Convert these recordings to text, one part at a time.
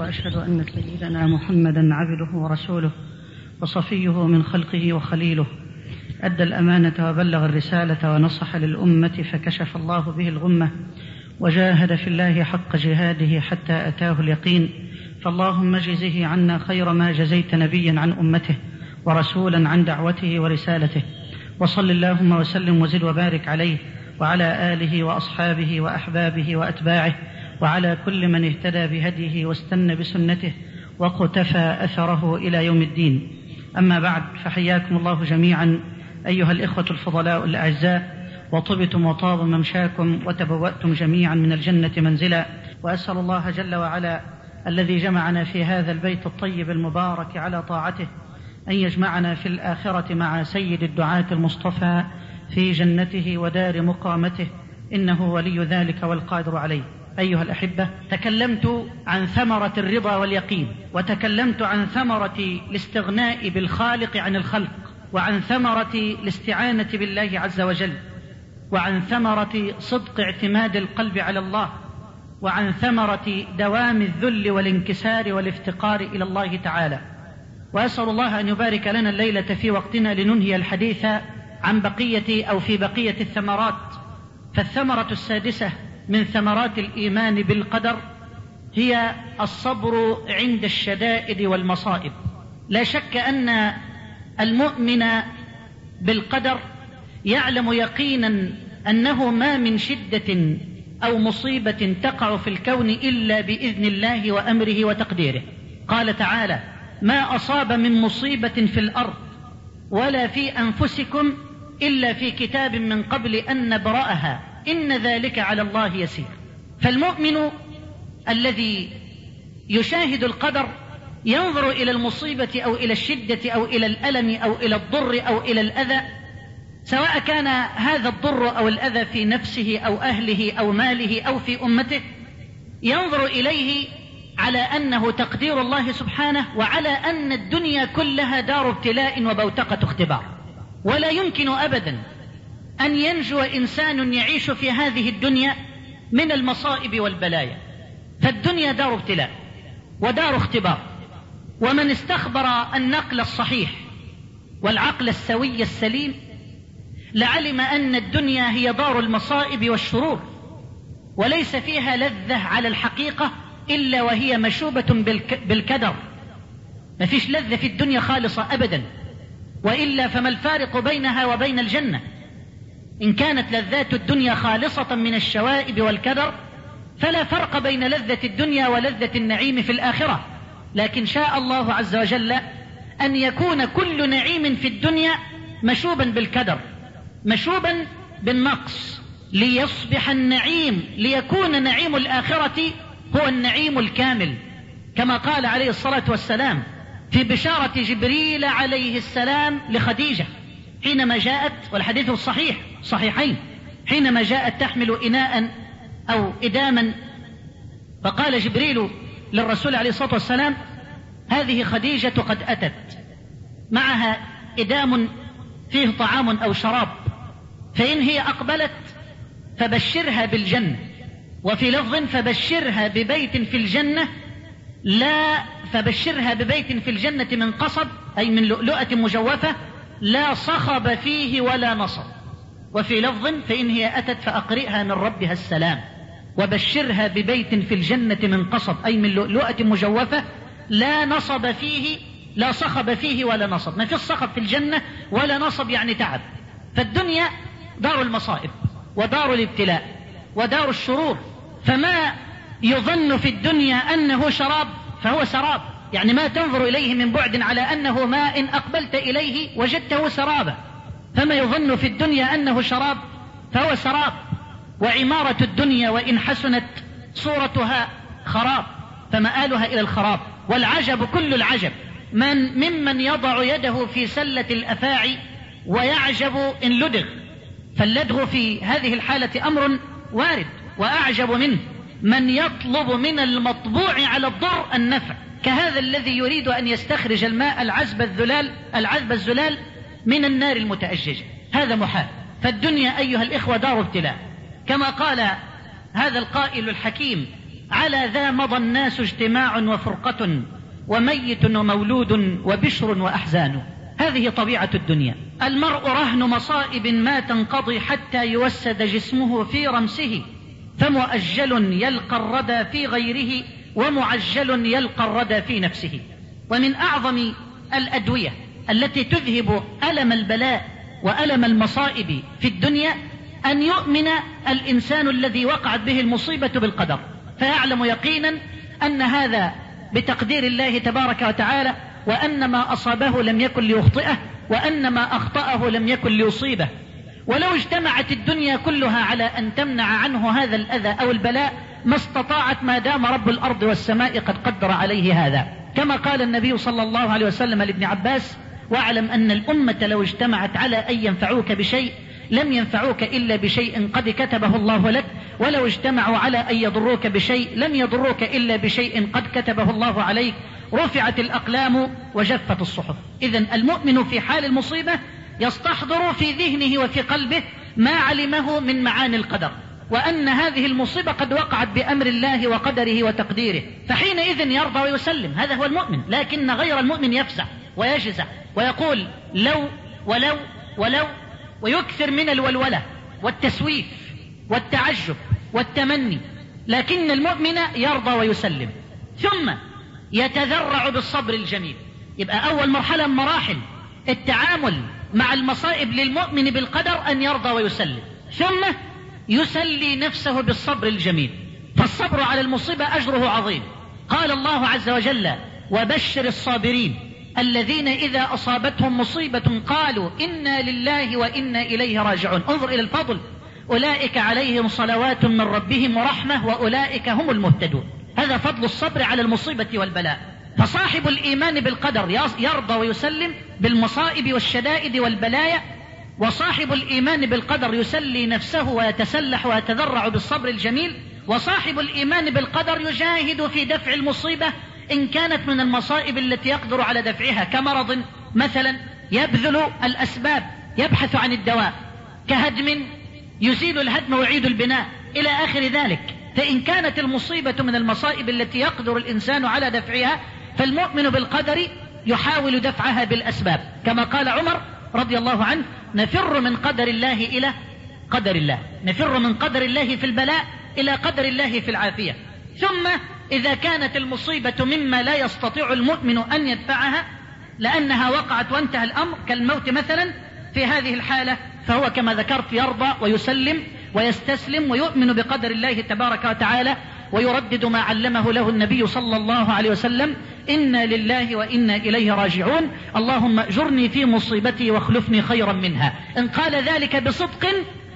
وأشهد أن سيدنا محمدا عبده ورسوله وصفيه من خلقه وخليله. أدى الأمانة وبلغ الرسالة ونصح للأمة فكشف الله به الغمة وجاهد في الله حق جهاده حتى أتاه اليقين. فاللهم اجزه عنا خير ما جزيت نبيا عن أمته ورسولا عن دعوته ورسالته. وصل اللهم وسلم وزد وبارك عليه وعلى آله وأصحابه وأحبابه وأتباعه. وعلى كل من اهتدى بهديه واستنى بسنته وقتفى أثره إلى يوم الدين. أما بعد فحياكم الله جميعا أيها الإخوة الفضلاء الأعزاء وطبتم وطاب ممشاكم وتبوأتم جميعا من الجنة منزلا. وأسأل الله جل وعلا الذي جمعنا في هذا البيت الطيب المبارك على طاعته أن يجمعنا في الآخرة مع سيد الدعاة المصطفى في جنته ودار مقامته إنه ولي ذلك والقادر عليه. أيها الأحبة تكلمت عن ثمرة الرضا واليقين وتكلمت عن ثمرة الاستغناء بالخالق عن الخلق وعن ثمرة الاستعانة بالله عز وجل وعن ثمرة صدق اعتماد القلب على الله وعن ثمرة دوام الذل والانكسار والافتقار إلى الله تعالى. وأسأل الله أن يبارك لنا الليلة في وقتنا لننهي الحديث عن بقية أو في بقية الثمرات. فالثمرة السادسة من ثمرات الإيمان بالقدر هي الصبر عند الشدائد والمصائب. لا شك أن المؤمن بالقدر يعلم يقينا أنه ما من شدة أو مصيبة تقع في الكون إلا بإذن الله وأمره وتقديره. قال تعالى ما أصاب من مصيبة في الأرض ولا في أنفسكم إلا في كتاب من قبل أن نبرأها إن ذلك على الله يسير. فالمؤمن الذي يشاهد القدر ينظر إلى المصيبة أو إلى الشدة أو إلى الألم أو إلى الضر أو إلى الأذى سواء كان هذا الضر أو الأذى في نفسه أو أهله أو ماله أو في أمته ينظر إليه على أنه تقدير الله سبحانه وعلى أن الدنيا كلها دار ابتلاء وبوتقة اختبار. ولا يمكن ابدا أن ينجو إنسان يعيش في هذه الدنيا من المصائب والبلايا. فالدنيا دار ابتلاء ودار اختبار. ومن استخبر النقل الصحيح والعقل السوي السليم لعلم أن الدنيا هي دار المصائب والشرور وليس فيها لذة على الحقيقة إلا وهي مشوبة بالكدر. ما فيش لذة في الدنيا خالصة ابدا وإلا فما الفارق بينها وبين الجنة؟ إن كانت لذات الدنيا خالصة من الشوائب والكدر فلا فرق بين لذة الدنيا ولذة النعيم في الآخرة. لكن شاء الله عز وجل أن يكون كل نعيم في الدنيا مشوبا بالكدر مشوبا بالنقص. ليصبح النعيم ليكون نعيم الآخرة هو النعيم الكامل. كما قال عليه الصلاة والسلام في بشارة جبريل عليه السلام لخديجة حينما جاءت والحديث الصحيح صحيحين حينما جاءت تحمل اناء أو اداما فقال جبريل للرسول عليه الصلاة والسلام هذه خديجة قد أتت. معها إدام فيه طعام أو شراب. فإن هي أقبلت فبشرها بالجنة. وفي لفظ فبشرها ببيت في الجنة لا فبشرها ببيت في الجنة من قصب أي من لؤلؤة مجوفة لا صخب فيه ولا نصب. وفي لفظ فإن هي أتت فأقرئها من ربها السلام. وبشرها ببيت في الجنة من قصب أي من لؤلؤة مجوفة لا نصب فيه لا صخب فيه ولا نصب. ما في الصخب في الجنة ولا نصب يعني تعب. فالدنيا دار المصائب ودار الابتلاء ودار الشرور. فما يظن في الدنيا أنه شراب فهو سراب يعني ما تنظر إليه من بعد على أنه ماء إن أقبلت إليه وجدته سرابا. فما يظن في الدنيا أنه شراب فهو سراب. وعمارة الدنيا وإن حسنت صورتها خراب فمآلها إلى الخراب. والعجب كل العجب. من ممن يضع يده في سلة الأفاعي ويعجب إن لدغ. فاللدغ في هذه الحالة أمر وارد وأعجب منه. من يطلب من المطبوع على الضر النفع. كهذا الذي يريد أن يستخرج الماء العذب الذلال العذب الزلال من النار المتأججة. هذا محال. فالدنيا أيها الإخوة دار ابتلاء. كما قال هذا القائل الحكيم على ذا مضى الناس اجتماع وفرقة وميت ومولود وبشر وأحزان. هذه طبيعة الدنيا. المرء رهن مصائب ما تنقضي حتى يوسد جسمه في رمسه فمؤجل يلقى الردى في غيره ومعجل يلقى الردى في نفسه. ومن أعظم الأدوية التي تذهب ألم البلاء وألم المصائب في الدنيا أن يؤمن الإنسان الذي وقعت به المصيبة بالقدر. فيعلم يقينا أن هذا بتقدير الله تبارك وتعالى وأن ما أصابه لم يكن ليخطئه وأن ما أخطأه لم يكن ليصيبه. ولو اجتمعت الدنيا كلها على أن تمنع عنه هذا الأذى أو البلاء ما استطاعت ما دام رب الأرض والسماء قد قدر عليه هذا. كما قال النبي صلى الله عليه وسلم لابن عباس واعلم أن الأمة لو اجتمعت على أن ينفعوك بشيء لم ينفعوك إلا بشيء قد كتبه الله لك. ولو اجتمعوا على أن يضروك بشيء لم يضروك إلا بشيء قد كتبه الله عليك. رفعت الأقلام وجفت الصحف. إذا المؤمن في حال المصيبة يستحضر في ذهنه وفي قلبه ما علمه من معاني القدر. وأن هذه المصيبة قد وقعت بأمر الله وقدره وتقديره. فحينئذ يرضى ويسلم. هذا هو المؤمن. لكن غير المؤمن يفزع ويجزع ويقول لو ولو ولو ويكثر من الولولة والتسويف والتعجب والتمني. لكن المؤمن يرضى ويسلم. ثم يتذرع بالصبر الجميل. يبقى أول مرحلة من مراحل. التعامل مع المصائب للمؤمن بالقدر أن يرضى ويسلم. ثم يسلي نفسه بالصبر الجميل. فالصبر على المصيبة أجره عظيم. قال الله عز وجل وبشر الصابرين الذين إذا أصابتهم مصيبة قالوا إنا لله وإنا إليه راجعون انظر إلى الفضل. أولئك عليهم صلوات من ربهم ورحمة وأولئك هم المهتدون. هذا فضل الصبر على المصيبة والبلاء. فصاحب الإيمان بالقدر يرضى ويسلم بالمصائب والشدائد والبلايا وصاحب الإيمان بالقدر يسلي نفسه ويتسلح ويتذرع بالصبر الجميل وصاحب الإيمان بالقدر يجاهد في دفع المصيبة إن كانت من المصائب التي يقدر على دفعها كمرض مثلا يبذل الأسباب يبحث عن الدواء كهدم يزيل الهدم ويعيد البناء إلى آخر ذلك. فإن كانت المصيبة من المصائب التي يقدر الإنسان على دفعها فالمؤمن بالقدر يحاول دفعها بالأسباب. كما قال عمر رضي الله عنه نفر من قدر الله إلى قدر الله. نفر من قدر الله في البلاء إلى قدر الله في العافية. ثم إذا كانت المصيبة مما لا يستطيع المؤمن أن يدفعها لأنها وقعت وانتهى الأمر كالموت مثلا في هذه الحالة فهو كما ذكرت يرضى ويسلم ويستسلم ويؤمن بقدر الله تبارك وتعالى ويردد ما علمه له النبي صلى الله عليه وسلم. إنا لله وإنا إليه راجعون. اللهم أجرني في مصيبتي واخلفني خيرا منها. إن قال ذلك بصدق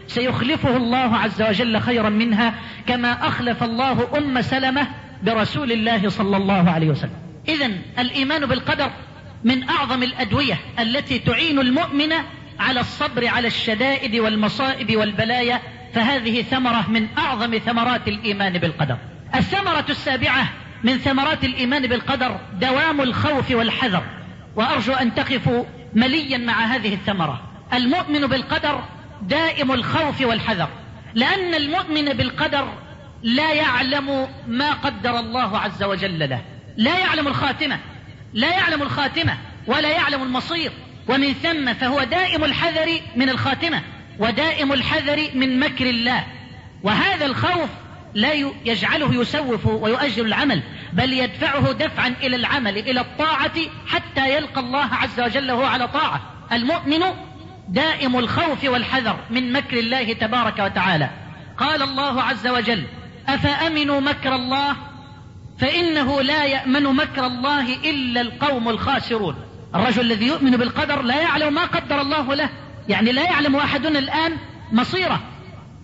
سيخلفه الله عز وجل خيرا منها كما أخلف الله أم سلمة برسول الله صلى الله عليه وسلم. إذا الإيمان بالقدر من أعظم الأدوية التي تعين المؤمن على الصبر على الشدائد والمصائب والبلايا فهذه ثمرة من أعظم ثمرات الإيمان بالقدر. الثمرة السابعة من ثمرات الإيمان بالقدر دوام الخوف والحذر. وأرجو أن تقفوا مليا مع هذه الثمرة. المؤمن بالقدر دائم الخوف والحذر. لأن المؤمن بالقدر لا يعلم ما قدر الله عز وجل له. لا يعلم الخاتمة. لا يعلم الخاتمة ولا يعلم المصير. ومن ثم فهو دائم الحذر من الخاتمة. ودائم الحذر من مكر الله. وهذا الخوف لا يجعله يسوف ويؤجل العمل بل يدفعه دفعا إلى العمل إلى الطاعة حتى يلقى الله عز وجل وهو على طاعة. المؤمن دائم الخوف والحذر من مكر الله تبارك وتعالى. قال الله عز وجل أفأمنوا مكر الله؟ فإنه لا يأمن مكر الله إلا القوم الخاسرون. الرجل الذي يؤمن بالقدر لا يعلم ما قدر الله له. يعني لا يعلم أحدنا الآن مصيره.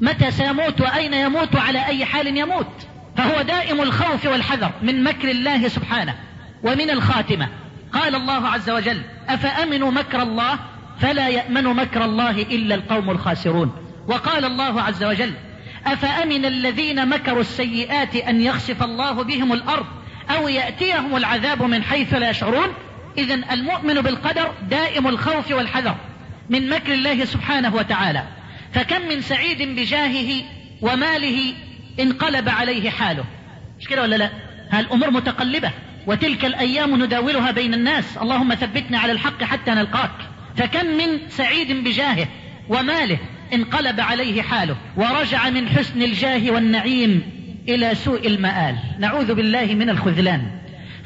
متى سيموت وأين يموت وعلى أي حال يموت. فهو دائم الخوف والحذر من مكر الله سبحانه ومن الخاتمة. قال الله عز وجل أفأمنوا مكر الله؟ فلا يأمن مكر الله إلا القوم الخاسرون. وقال الله عز وجل أفأمن الذين مكروا السيئات أن يخسف الله بهم الأرض أو يأتيهم العذاب من حيث لا يشعرون؟ إذا المؤمن بالقدر دائم الخوف والحذر. من مكر الله سبحانه وتعالى. فكم من سعيد بجاهه وماله انقلب عليه حاله. مش كده ولا لا؟ هالأمور متقلبة؟ وتلك الأيام نداولها بين الناس. اللهم ثبتنا على الحق حتى نلقاك. فكم من سعيد بجاهه وماله انقلب عليه حاله. ورجع من حسن الجاه والنعيم إلى سوء المآل. نعوذ بالله من الخذلان.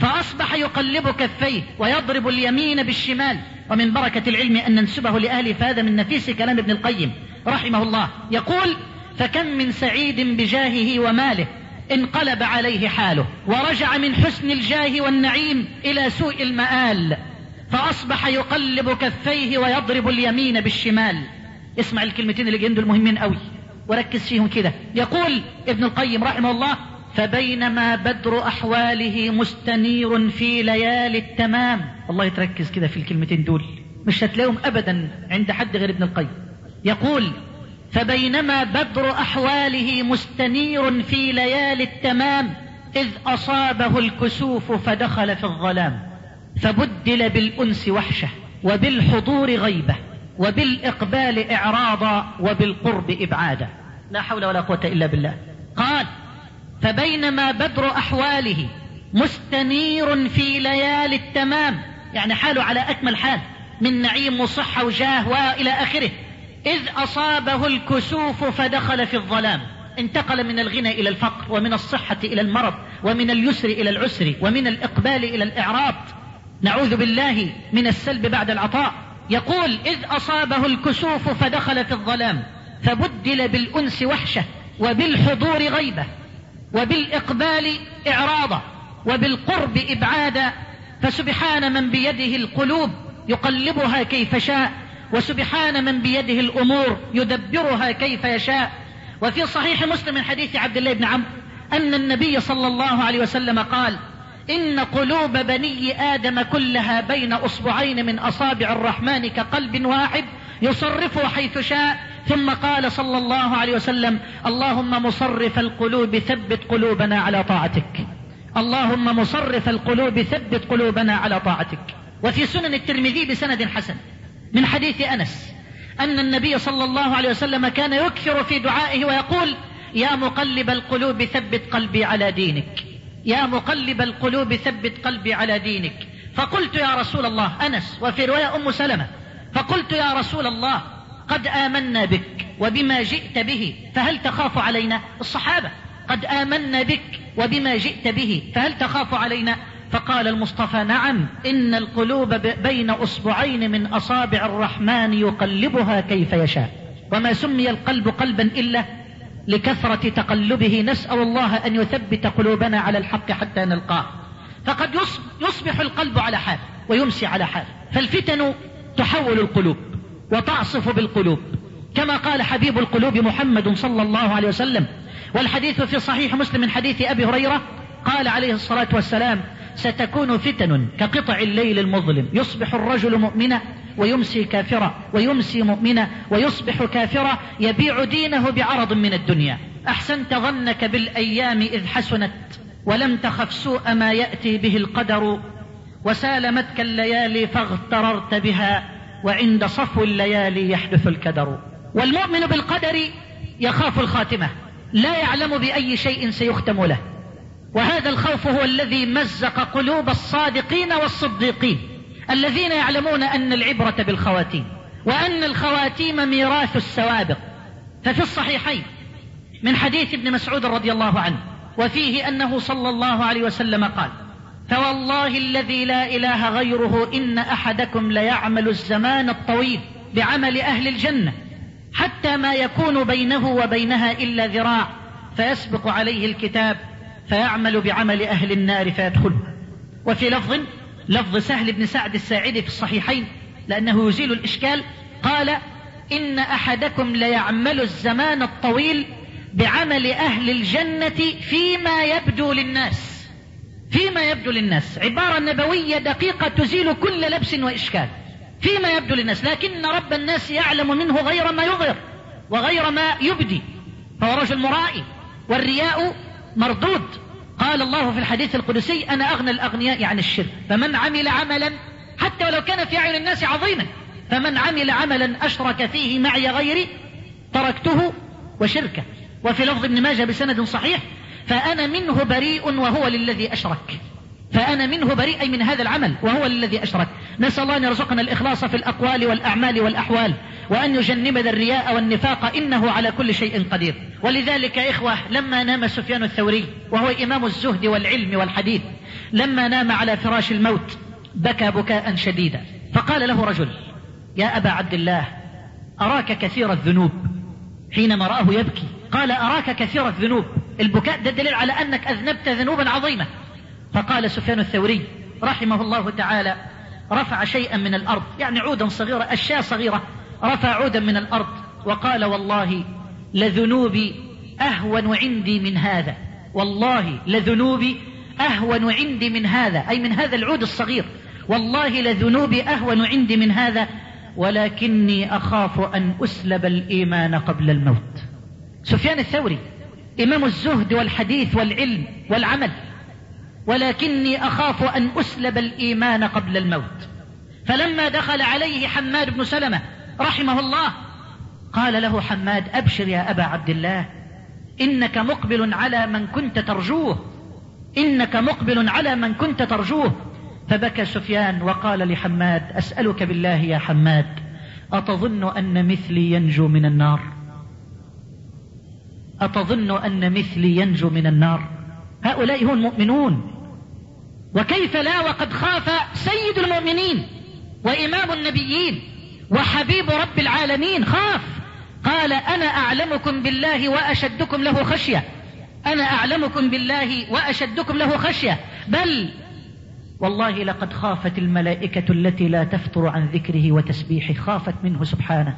فأصبح يقلب كفيه ويضرب اليمين بالشمال. ومن بركة العلم أن ننسبه لأهله فهذا من نفيس كلام ابن القيم رحمه الله. يقول فكم من سعيد بجاهه وماله انقلب عليه حاله ورجع من حسن الجاه والنعيم إلى سوء المآل. فأصبح يقلب كفيه ويضرب اليمين بالشمال. اسمع الكلمتين اللي جايين دول مهمين قوي وركز فيهم كده. يقول ابن القيم رحمه الله فبينما بدر أحواله مستنير في ليالي التمام. الله يتركز كده في الكلمتين دول. مش هتلاقيهم أبدا عند حد غير ابن القيم. يقول فبينما بدر أحواله مستنير في ليالي التمام إذ أصابه الكسوف فدخل في الظلام فبدل بالأنس وحشة وبالحضور غيبة وبالإقبال إعراضا وبالقرب إبعادا. لا حول ولا قوة إلا بالله. قال فبينما بدر أحواله مستنير في ليالي التمام يعني حاله على أكمل حال من نعيم وصحة وجاه وإلى آخره إذ أصابه الكسوف فدخل في الظلام انتقل من الغنى إلى الفقر ومن الصحة إلى المرض ومن اليسر إلى العسر ومن الإقبال إلى الإعراض. نعوذ بالله من السلب بعد العطاء. يقول إذ أصابه الكسوف فدخل في الظلام فبدل بالأنس وحشة وبالحضور غيبة. وبالإقبال إعراضا وبالقرب إبعادا فسبحان من بيده القلوب يقلبها كيف شاء وسبحان من بيده الأمور يدبرها كيف يشاء. وفي صحيح مسلم من حديث عبد الله بن عمرو أن النبي صلى الله عليه وسلم قال إن قلوب بني آدم كلها بين أصبعين من أصابع الرحمن كقلب واحد يصرفه حيث شاء ثم قال صلى الله عليه وسلم اللهم مصرف القلوب ثبت قلوبنا على طاعتك. اللهم مصرف القلوب ثبت قلوبنا على طاعتك. وفي سنن الترمذي بسند حسن من حديث أنس أن النبي صلى الله عليه وسلم كان يكثر في دعائه ويقول يا مقلب القلوب ثبت قلبي على دينك. يا مقلب القلوب ثبت قلبي على دينك. فقلت يا رسول الله أنس وفي رواية أم سلمة فقلت يا رسول الله قد آمنا بك وبما جئت به فهل تخاف علينا؟ الصحابة قد آمنا بك وبما جئت به فهل تخاف علينا؟ فقال المصطفى نعم إن القلوب بين أصبعين من أصابع الرحمن يقلبها كيف يشاء. وما سمي القلب قلبا إلا لكثرة تقلبه نسأل الله أن يثبت قلوبنا على الحق حتى نلقاه. فقد يصبح القلب على حال ويمسي على حال. فالفتن تحول القلوب. وتعصف بالقلوب. كما قال حبيب القلوب محمد صلى الله عليه وسلم. والحديث في صحيح مسلم من حديث أبي هريرة قال عليه الصلاة والسلام ستكون فتن كقطع الليل المظلم. يصبح الرجل مؤمنا ويمسي كافرا ويمسي مؤمنا ويصبح كافرا يبيع دينه بعرض من الدنيا. أحسنت ظنك بالأيام إذ حسنت ولم تخف سوء ما يأتي به القدر. وسالمتك الليالي فاغتررت بها. وعند صفو الليالي يحدث الكدر. والمؤمن بالقدر يخاف الخاتمة. لا يعلم بأي شيء سيختم له. وهذا الخوف هو الذي مزق قلوب الصادقين والصديقين الذين يعلمون أن العبرة بالخواتيم وأن الخواتيم ميراث السوابق. ففي الصحيحين من حديث ابن مسعود رضي الله عنه وفيه أنه صلى الله عليه وسلم قال فوالله الذي لا إله غيره إن أحدكم ليعمل الزمان الطويل بعمل أهل الجنة حتى ما يكون بينه وبينها إلا ذراع فيسبق عليه الكتاب فيعمل بعمل أهل النار فيدخلها وفي لفظ لفظ سهل بن سعد الساعدي في الصحيحين لأنه يزيل الإشكال قال إن أحدكم ليعمل الزمان الطويل بعمل أهل الجنة فيما يبدو للناس. فيما يبدو للناس. عبارة نبوية دقيقة تزيل كل لبس وإشكال. فيما يبدو للناس. لكن رب الناس يعلم منه غير ما يظهر وغير ما يبدي. فهو رجل مرائي. والرياء مردود. قال الله في الحديث القدسي أنا أغنى الأغنياء عن الشرك. فمن عمل عملا حتى ولو كان في أعين الناس عظيما فمن عمل عملا أشرك فيه معي غيري تركته وشركه. وفي لفظ ابن ماجه بسند صحيح فأنا منه بريء وهو للذي أشرك. فأنا منه بريء من هذا العمل وهو الذي أشرك. نسأل الله أن يرزقنا الإخلاص في الأقوال والأعمال والأحوال وأن يجنبنا الرياء والنفاق إنه على كل شيء قدير. ولذلك يا إخوة لما نام سفيان الثوري وهو إمام الزهد والعلم والحديث لما نام على فراش الموت بكى بكاء شديدا. فقال له رجل يا أبا عبد الله أراك كثير الذنوب؟ حينما رآه يبكي قال أراك كثير الذنوب؟ البكاء ده دليل على أنك أذنبت ذنوبا عظيمة فقال سفيان الثوري رحمه الله تعالى رفع شيئا من الأرض يعني عودا صغيرة أشياء صغيرة. رفع عودا من الأرض وقال والله لذنوبي أهون عندي من هذا. والله لذنوبي أهون عندي من هذا أي من هذا العود الصغير. والله لذنوبي أهون عندي من هذا ولكني أخاف أن أسلب الإيمان قبل الموت. سفيان الثوري إمام الزهد والحديث والعلم والعمل ولكني أخاف أن أسلب الإيمان قبل الموت. فلما دخل عليه حماد بن سلمة رحمه الله قال له حماد أبشر يا أبا عبد الله إنك مقبل على من كنت ترجوه إنك مقبل على من كنت ترجوه. فبكى سفيان وقال لحماد أسألك بالله يا حماد أتظن أن مثلي ينجو من النار؟ أتظن أن مثلي ينجو من النار؟ هؤلاء هم المؤمنون. وكيف لا وقد خاف سيد المؤمنين وإمام النبيين وحبيب رب العالمين؟ خاف. قال أنا أعلمكم بالله وأشدكم له خشية. أنا أعلمكم بالله وأشدكم له خشية. بل والله لقد خافت الملائكة التي لا تفتر عن ذكره وتسبيحه. خافت منه سبحانه.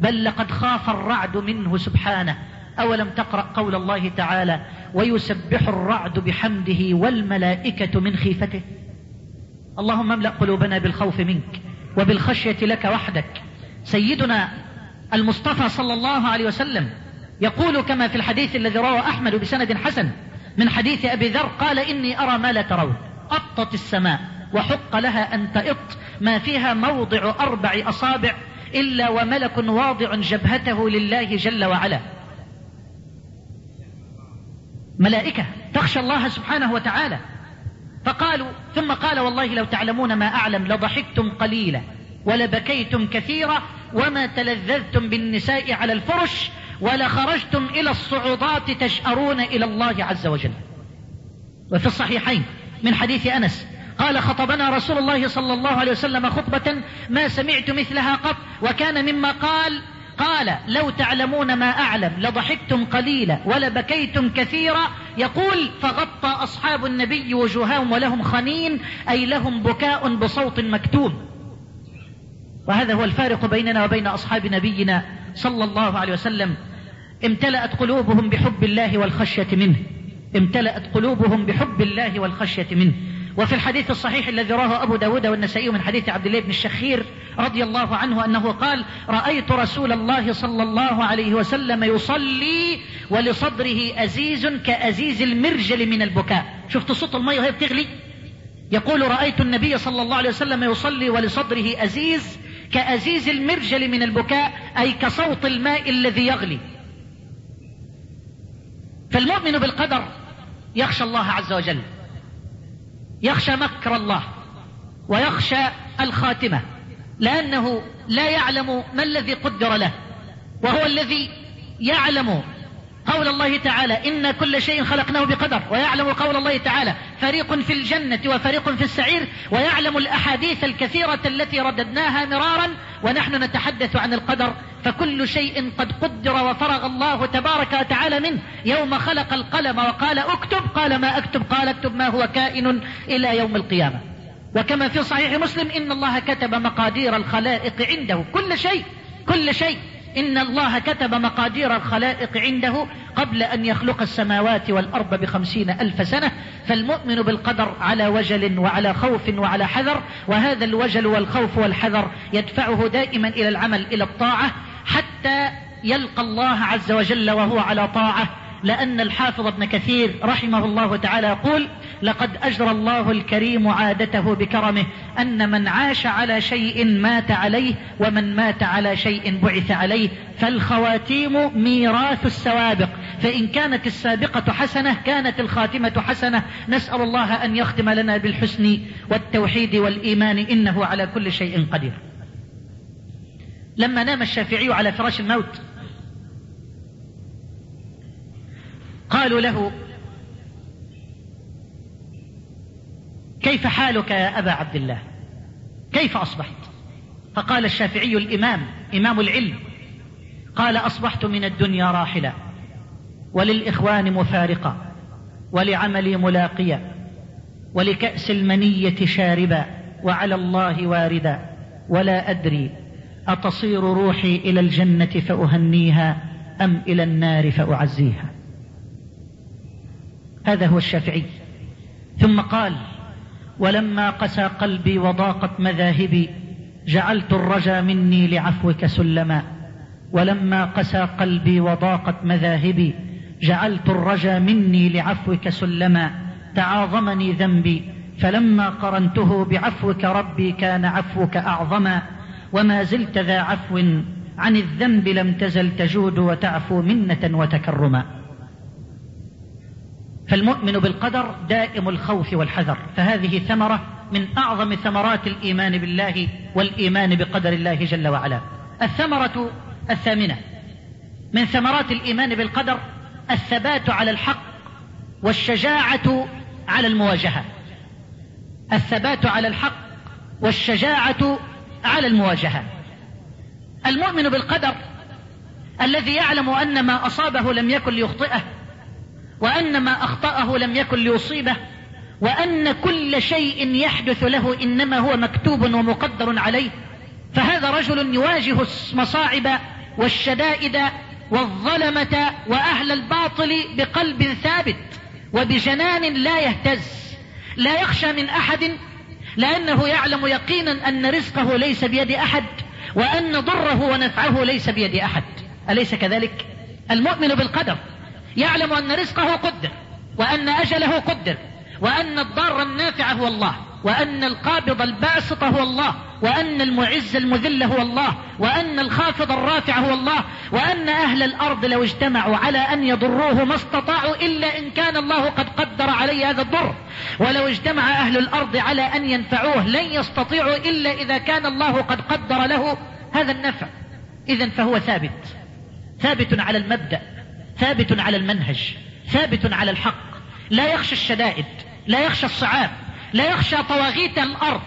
بل لقد خاف الرعد منه سبحانه. أولم تقرأ قول الله تعالى ويسبح الرعد بحمده والملائكة من خيفته؟ اللهم املأ قلوبنا بالخوف منك وبالخشية لك وحدك. سيدنا المصطفى صلى الله عليه وسلم يقول كما في الحديث الذي رواه أحمد بسند حسن من حديث أبي ذر قال إني أرى ما لا ترون أطت السماء وحق لها أن تئط ما فيها موضع أربع أصابع إلا وملك واضع جبهته لله جل وعلا. ملائكة تخشى الله سبحانه وتعالى. فقالوا ثم قال والله لو تعلمون ما أعلم لضحكتم قليلا ولبكيتم كثيرا وما تلذذتم بالنساء على الفرش ولخرجتم إلى الصعودات تشأرون إلى الله عز وجل. وفي الصحيحين من حديث أنس قال خطبنا رسول الله صلى الله عليه وسلم خطبة ما سمعت مثلها قط وكان مما قال قال لو تعلمون ما أعلم لضحكتم قليلا ولبكيتم كثيرا. يقول فغطى أصحاب النبي وجوههم ولهم خنين أي لهم بكاء بصوت مكتوم. وهذا هو الفارق بيننا وبين أصحاب نبينا صلى الله عليه وسلم. امتلأت قلوبهم بحب الله والخشية منه. امتلأت قلوبهم بحب الله والخشية منه. وفي الحديث الصحيح الذي رواه أبو داود والنسائي من حديث عبد الله بن الشخير رضي الله عنه أنه قال رأيت رسول الله صلى الله عليه وسلم يصلي ولصدره أزيز كأزيز المرجل من البكاء. شفت صوت المية وهي بتغلي؟ يقول رأيت النبي صلى الله عليه وسلم يصلي ولصدره أزيز كأزيز المرجل من البكاء أي كصوت الماء الذي يغلي. فالمؤمن بالقدر يخشى الله عز وجل. يخشى مكر الله ويخشى الخاتمة لأنه لا يعلم ما الذي قدر له وهو الذي يعلم قول الله تعالى إن كل شيء خلقناه بقدر ويعلم قول الله تعالى فريق في الجنة وفريق في السعير ويعلم الأحاديث الكثيرة التي رددناها مرارا ونحن نتحدث عن القدر فكل شيء قد قدر وفرغ الله تبارك وتعالى منه. يوم خلق القلم وقال اكتب قال ما اكتب؟ قال اكتب ما هو كائن إلى يوم القيامة. وكما في صحيح مسلم إن الله كتب مقادير الخلائق عنده. كل شيء كل شيء. إن الله كتب مقادير الخلائق عنده قبل أن يخلق السماوات والأرض بخمسين ألف سنة فالمؤمن بالقدر على وجل وعلى خوف وعلى حذر وهذا الوجل والخوف والحذر يدفعه دائما إلى العمل إلى الطاعة حتى يلقى الله عز وجل وهو على طاعة. لأن الحافظ ابن كثير رحمه الله تعالى يقول لقد أجرى الله الكريم عادته بكرمه أن من عاش على شيء مات عليه ومن مات على شيء بعث عليه فالخواتيم ميراث السوابق. فإن كانت السابقة حسنة كانت الخاتمة حسنة. نسأل الله أن يختم لنا بالحسن والتوحيد والإيمان إنه على كل شيء قدير. لما نام الشافعي على فراش الموت قالوا له كيف حالك يا أبا عبد الله؟ كيف أصبحت؟ فقال الشافعي الإمام إمام العلم قال أصبحت من الدنيا راحلا وللإخوان مفارقا ولعملي ملاقيا ولكأس المنية شاربا وعلى الله واردا ولا أدري أتصير روحي إلى الجنة فأهنيها أم إلى النار فأعزيها. هذا هو الشافعي. ثم قال ولما قسى قلبي وضاقت مذاهبي جعلت الرجا مني لعفوك سلما. ولما قسى قلبي وضاقت مذاهبي جعلت الرجا مني لعفوك سلما. تعاظمني ذنبي فلما قرنته بعفوك ربي كان عفوك أعظما. وما زلت ذا عفو عن الذنب لم تزل تجود وتعفو منة وتكرما. فالمؤمن بالقدر دائم الخوف والحذر فهذه ثمرة من أعظم ثمرات الإيمان بالله والإيمان بقدر الله جل وعلا. الثمرة الثامنة من ثمرات الإيمان بالقدر الثبات على الحق والشجاعة على المواجهة. الثبات على الحق والشجاعة على المواجهة. المؤمن بالقدر الذي يعلم أن ما أصابه لم يكن ليخطئه وأن ما أخطأه لم يكن ليصيبه وأن كل شيء يحدث له إنما هو مكتوب ومقدر عليه. فهذا رجل يواجه المصاعب والشدائد والظلمة وأهل الباطل بقلب ثابت وبجنان لا يهتز لا يخشى من أحد لأنه يعلم يقينا أن رزقه ليس بيد أحد وأن ضره ونفعه ليس بيد أحد. أليس كذلك؟ المؤمن بالقدر. يعلم أن رزقه قدر وأن أجله قدر وأن الضار النافع هو الله وأن القابض الباسط هو الله وأن المعز المذل هو الله وأن الخافض الرافع هو الله وأن أهل الأرض لو اجتمعوا على أن يضروه ما استطاعوا إلا إن كان الله قد قدر عليه هذا الضر. ولو اجتمع أهل الأرض على أن ينفعوه لن يستطيعوا إلا إذا كان الله قد قدر له هذا النفع. إذا فهو ثابت ثابت على المبدأ. ثابت على المنهج ثابت على الحق. لا يخشى الشدائد لا يخشى الصعاب لا يخشى طواغيت الأرض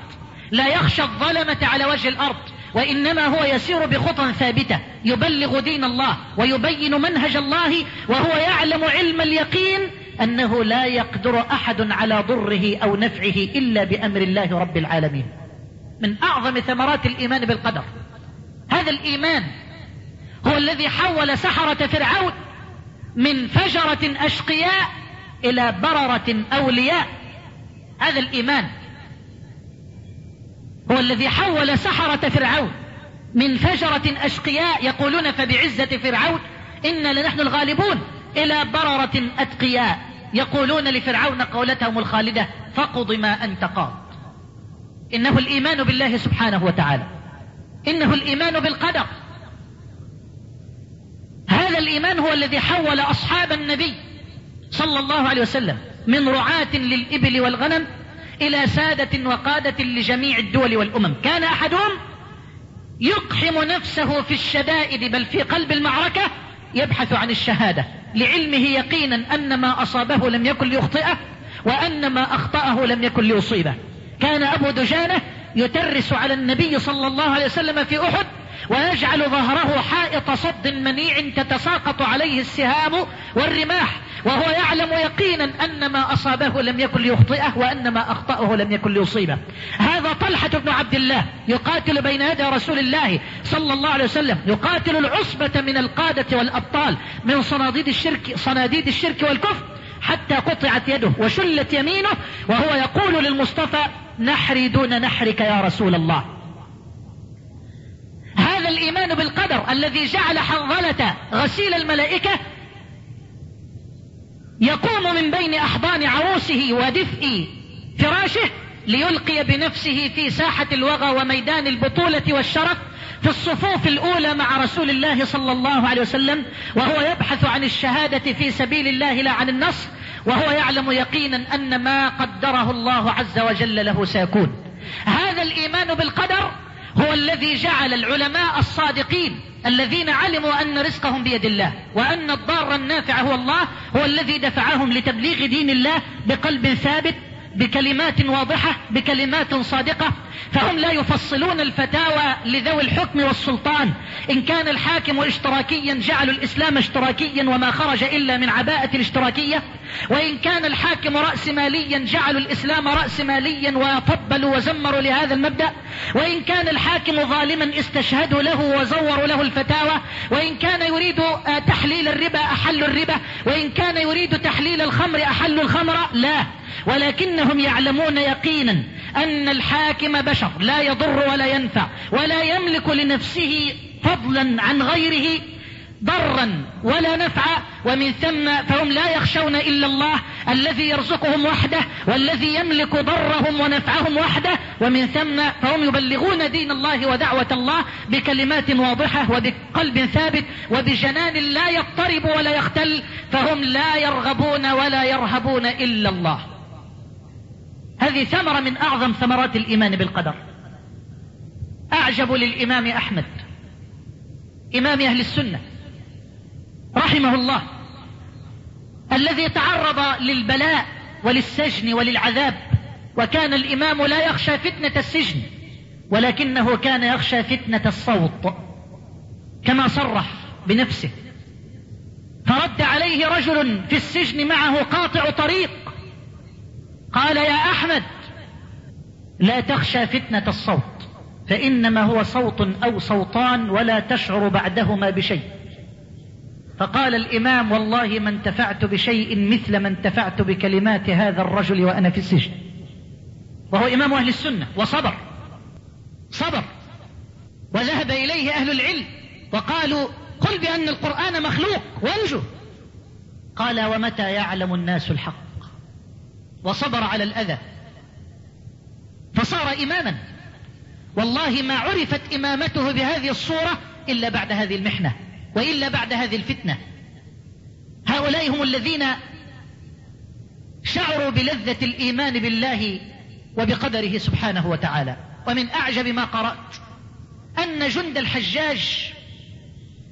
لا يخشى الظلمة على وجه الأرض. وإنما هو يسير بخطى ثابتة يبلغ دين الله ويبين منهج الله وهو يعلم علم اليقين أنه لا يقدر أحد على ضره أو نفعه إلا بأمر الله رب العالمين. من أعظم ثمرات الإيمان بالقدر. هذا الإيمان هو الذي حول سحرة فرعون من فجرة أشقياء إلى بررة أولياء. هذا الإيمان. هو الذي حول سحرة فرعون. من فجرة أشقياء يقولون فبعزة فرعون إنا لنحن الغالبون إلى بررة أتقياء. يقولون لفرعون قولتهم الخالدة فقض ما أنت قاض. إنه الإيمان بالله سبحانه وتعالى. إنه الإيمان بالقدر. هذا الإيمان هو الذي حول أصحاب النبي صلى الله عليه وسلم من رعاة للإبل والغنم إلى سادة وقادة لجميع الدول والأمم. كان أحدهم يقحم نفسه في الشدائد بل في قلب المعركة يبحث عن الشهادة. لعلمه يقينا أن ما أصابه لم يكن ليخطئه وأن ما أخطأه لم يكن ليصيبه. كان أبو دجانة يترس على النبي صلى الله عليه وسلم في أحد ويجعل ظهره حائط صد منيع تتساقط عليه السهام والرماح وهو يعلم يقينا أن ما أصابه لم يكن ليخطئه وأن ما أخطأه لم يكن ليصيبه. هذا طلحة بن عبد الله يقاتل بين يدي رسول الله صلى الله عليه وسلم يقاتل العصبة من القادة والأبطال من صناديد الشرك صناديد الشرك والكفر حتى قطعت يده وشلت يمينه وهو يقول للمصطفى نحري دون نحرك يا رسول الله. الإيمان بالقدر الذي جعل حنظلة غسيل الملائكة يقوم من بين أحضان عروسه ودفء فراشه ليلقي بنفسه في ساحة الوغى وميدان البطولة والشرف في الصفوف الأولى مع رسول الله صلى الله عليه وسلم وهو يبحث عن الشهادة في سبيل الله لا عن النصر وهو يعلم يقينا أن ما قدره الله عز وجل له سيكون. هذا الإيمان بالقدر هو الذي جعل العلماء الصادقين الذين علموا أن رزقهم بيد الله وأن الضار النافع هو الله هو الذي دفعهم لتبليغ دين الله بقلب ثابت بكلمات واضحة بكلمات صادقة فهم لا يفصلون الفتاوى لذوي الحكم والسلطان. إن كان الحاكم اشتراكيا جعلوا الإسلام اشتراكيا وما خرج إلا من عباءة الاشتراكية وإن كان الحاكم رأس ماليا جعلوا الإسلام رأس ماليا وطبلوا وزمروا لهذا المبدأ. وإن كان الحاكم ظالما استشهدوا له وزوروا له الفتاوى. وإن كان يريد تحليل الربا أحلوا الربا. وإن كان يريد تحليل الخمر أحلوا الخمر. لا. ولكنهم يعلمون يقينا أن الحاكم بشر لا يضر ولا ينفع ولا يملك لنفسه فضلا عن غيره ضرا ولا نفعا ومن ثم فهم لا يخشون إلا الله الذي يرزقهم وحده والذي يملك ضرهم ونفعهم وحده ومن ثم فهم يبلغون دين الله ودعوة الله بكلمات واضحة وبقلب ثابت وبجنان لا يضطرب ولا يختل فهم لا يرغبون ولا يرهبون إلا الله. هذه ثمرة من أعظم ثمرات الإيمان بالقدر. أعجب للإمام أحمد إمام أهل السنة رحمه الله الذي تعرض للبلاء وللسجن وللعذاب وكان الإمام لا يخشى فتنة السجن ولكنه كان يخشى فتنة الصوت كما صرح بنفسه. فرد عليه رجل في السجن معه قاطع طريق قال يا أحمد لا تخشى فتنة الصوت فإنما هو صوت أو صوتان ولا تشعر بعدهما بشيء. فقال الإمام والله ما انتفعت بشيء مثل ما انتفعت بكلمات هذا الرجل وأنا في السجن. وهو إمام أهل السنة وصبر صبر وذهب إليه أهل العلم وقالوا قل بأن القرآن مخلوق وانجو. قال ومتى يعلم الناس الحق؟ وصبر على الأذى. فصار إماما. والله ما عرفت إمامته بهذه الصورة إلا بعد هذه المحنة وإلا بعد هذه الفتنة. هؤلاء هم الذين شعروا بلذة الإيمان بالله وبقدره سبحانه وتعالى. ومن أعجب ما قرأت أن جند الحجاج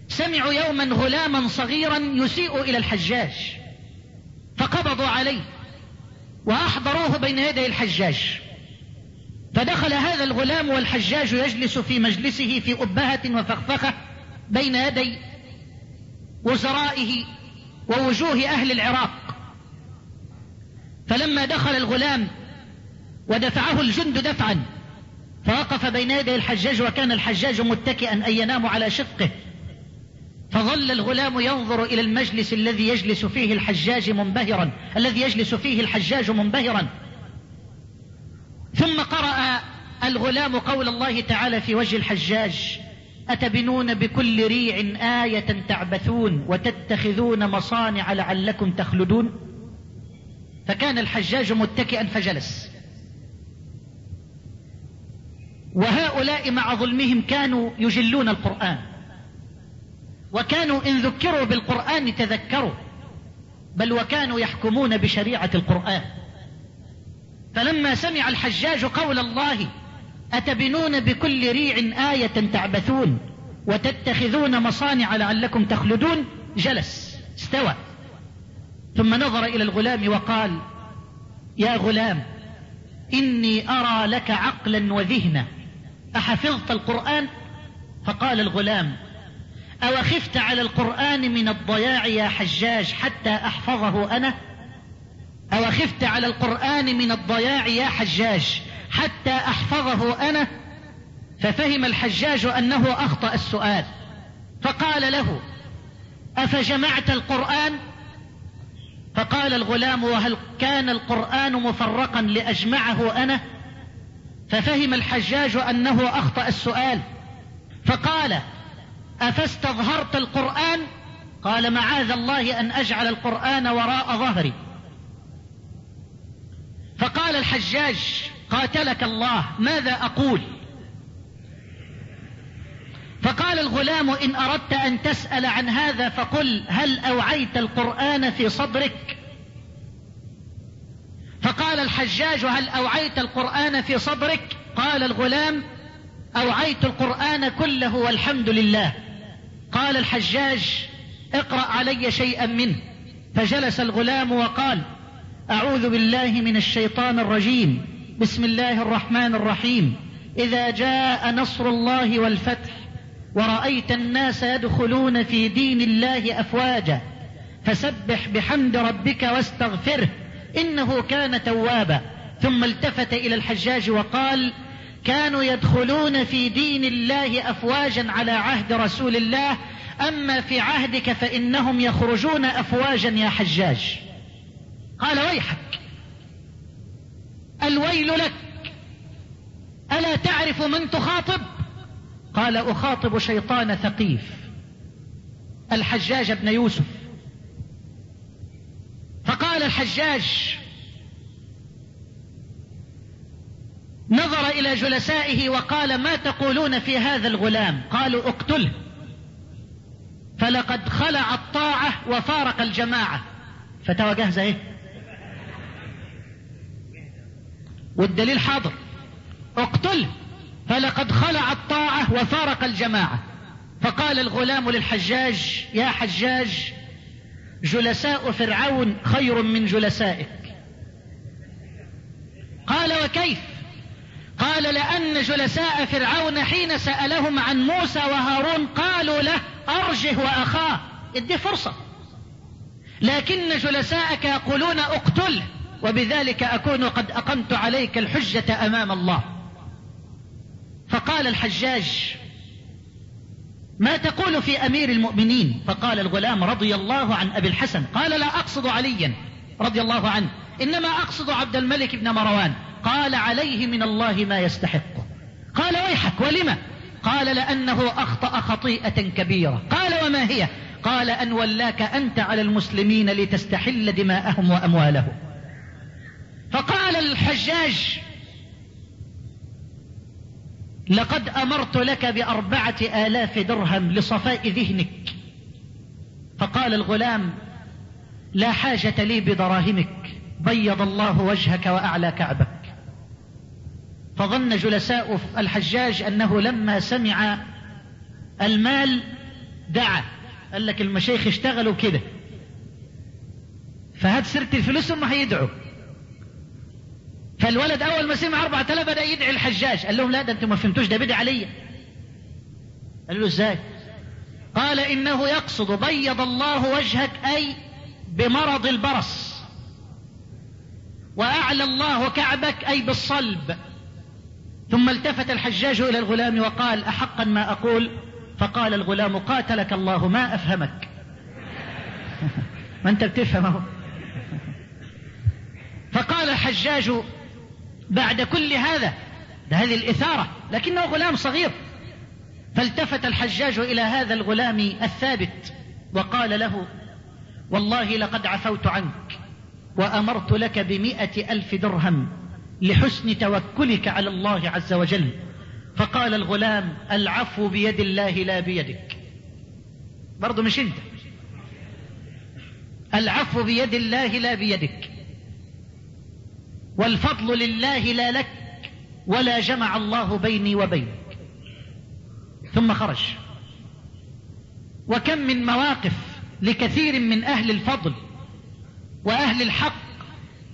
سمعوا يوما غلاما صغيرا يسيء إلى الحجاج فقبضوا عليه. وأحضروه بين يدي الحجاج. فدخل هذا الغلام والحجاج يجلس في مجلسه في أبهة وفخفخة بين يدي وزرائه ووجوه أهل العراق. فلما دخل الغلام ودفعه الجند دفعا فوقف بين يدي الحجاج وكان الحجاج متكئا أن ينام على شقه. فظل الغلام ينظر إلى المجلس الذي يجلس فيه الحجاج منبهرا. الذي يجلس فيه الحجاج منبهرا. ثم قرأ الغلام قول الله تعالى في وجه الحجاج أتبنون بكل ريع آية تعبثون وتتخذون مصانع لعلكم تخلدون؟ فكان الحجاج متكئا فجلس. وهؤلاء مع ظلمهم كانوا يجلون القرآن. وكانوا إن ذكروا بالقرآن تذكروا بل وكانوا يحكمون بشريعة القرآن. فلما سمع الحجاج قول الله أتبنون بكل ريع آية تعبثون وتتخذون مصانع لعلكم تخلدون؟ جلس استوى. ثم نظر إلى الغلام وقال يا غلام إني أرى لك عقلا وذهنا أحفظت القرآن؟ فقال الغلام أو خفت على القرآن من الضياع يا حجاج حتى أحفظه أنا؟ أو خفت على القرآن من الضياع يا حجاج حتى أحفظه أنا؟ ففهم الحجاج أنه أخطأ السؤال. فقال له أفجمعت القرآن؟ فقال الغلام وهل كان القرآن مفرقا لأجمعه أنا؟ ففهم الحجاج أنه أخطأ السؤال. فقال أفاستظهرت القرآن؟ قال معاذ الله أن أجعل القرآن وراء ظهري. فقال الحجاج قاتلك الله ماذا أقول؟ فقال الغلام إن أردت أن تسأل عن هذا فقل هل أوعيت القرآن في صدرك؟ فقال الحجاج هل أوعيت القرآن في صدرك؟ قال الغلام أوعيت القرآن كله والحمد لله. قال الحجاج اقرأ علي شيئا منه. فجلس الغلام وقال أعوذ بالله من الشيطان الرجيم. بسم الله الرحمن الرحيم. إذا جاء نصر الله والفتح ورأيت الناس يدخلون في دين الله أفواجا فسبح بحمد ربك واستغفره إنه كان توابا. ثم التفت إلى الحجاج وقال كانوا يدخلون في دين الله أفواجا على عهد رسول الله أما في عهدك فإنهم يخرجون أفواجا يا حجاج. قال ويحك الويل لك ألا تعرف من تخاطب؟ قال أخاطب شيطان ثقيف الحجاج بن يوسف. فقال الحجاج نظر إلى جلسائه وقال ما تقولون في هذا الغلام؟ قالوا اقتله. فلقد خلع الطاعة وفارق الجماعة. فتوى جاهزة إيه؟ والدليل حاضر. اقتله فلقد خلع الطاعة وفارق الجماعة. فقال الغلام للحجاج يا حجاج جلساء فرعون خير من جلسائك. قال وكيف؟ قال لأن جلساء فرعون حين سألهم عن موسى وهارون قالوا له أرجه وأخاه. ادي فرصة. لكن جلساءك يقولون اقتله وبذلك أكون قد أقمت عليك الحجة أمام الله. فقال الحجاج ما تقول في أمير المؤمنين؟ فقال الغلام رضي الله عن أبي الحسن قال لا أقصد عليا. رضي الله عنه إنما أقصد عبد الملك بن مروان. قال عليه من الله ما يستحقه قال ويحك ولم قال لأنه أخطأ خطيئة كبيرة. قال وما هي؟ قال أن ولاك أنت على المسلمين لتستحل دماءهم وأموالهم. فقال الحجاج لقد أمرت لك بأربعة آلاف درهم لصفاء ذهنك. فقال الغلام لا حاجة لي بدراهمك بيض الله وجهك وأعلى كعبك. فظن جلساء الحجاج أنه لما سمع المال دعا قال لك المشايخ اشتغلوا كده. فهات سيرة الفلوس هم هيدعوا. فالولد أول ما سمع أربعة آلاف بدأ يدعي الحجاج قال لهم لا ده أنتم ما فهمتوش ده بدعي عليا. قال له إزاي؟ قال إنه يقصد بيض الله وجهك أي بمرض البرص. وأعلى الله كعبك أي بالصلب. ثم التفت الحجاج إلى الغلام وقال أحقا ما أقول؟ فقال الغلام قاتلك الله ما أفهمك. ما أنت بتفهم فقال الحجاج بعد كل هذا هذه الإثارة لكنه غلام صغير. فالتفت الحجاج إلى هذا الغلام الثابت وقال له والله لقد عفوت عنك وأمرت لك بمئة ألف درهم لحسن توكلك على الله عز وجل. فقال الغلام العفو بيد الله لا بيدك. برضو مش انت. العفو بيد الله لا بيدك. والفضل لله لا لك ولا جمع الله بيني وبينك. ثم خرج. وكم من مواقف لكثير من أهل الفضل وأهل الحق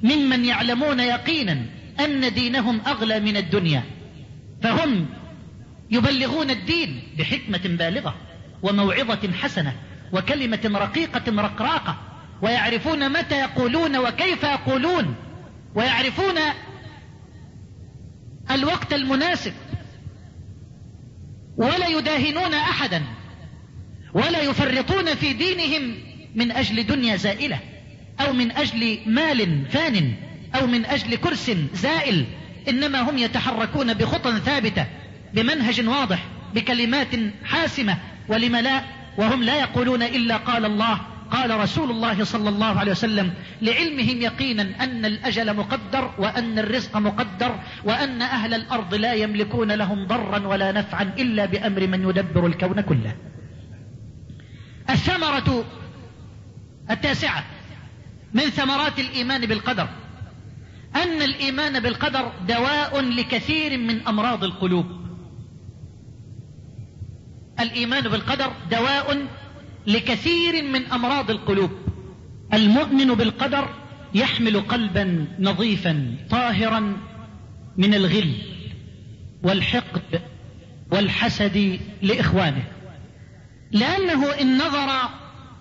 ممن يعلمون يقينا أن دينهم أغلى من الدنيا فهم يبلغون الدين بحكمة بالغة وموعظة حسنة وكلمة رقيقة رقراقة ويعرفون متى يقولون وكيف يقولون ويعرفون الوقت المناسب ولا يداهنون أحدا. ولا يفرطون في دينهم من أجل دنيا زائلة أو من أجل مال فان أو من أجل كرس زائل. إنما هم يتحركون بخطى ثابتة بمنهج واضح بكلمات حاسمة ولم لا وهم لا يقولون إلا قال الله قال رسول الله صلى الله عليه وسلم لعلمهم يقينا أن الأجل مقدر وأن الرزق مقدر وأن أهل الأرض لا يملكون لهم ضرا ولا نفعا إلا بأمر من يدبر الكون كله. الثمرة التاسعة من ثمرات الإيمان بالقدر. أن الإيمان بالقدر دواء لكثير من أمراض القلوب. الإيمان بالقدر دواء لكثير من أمراض القلوب. المؤمن بالقدر يحمل قلبا نظيفا طاهرا من الغل والحقد والحسد لإخوانه. لأنه إن نظر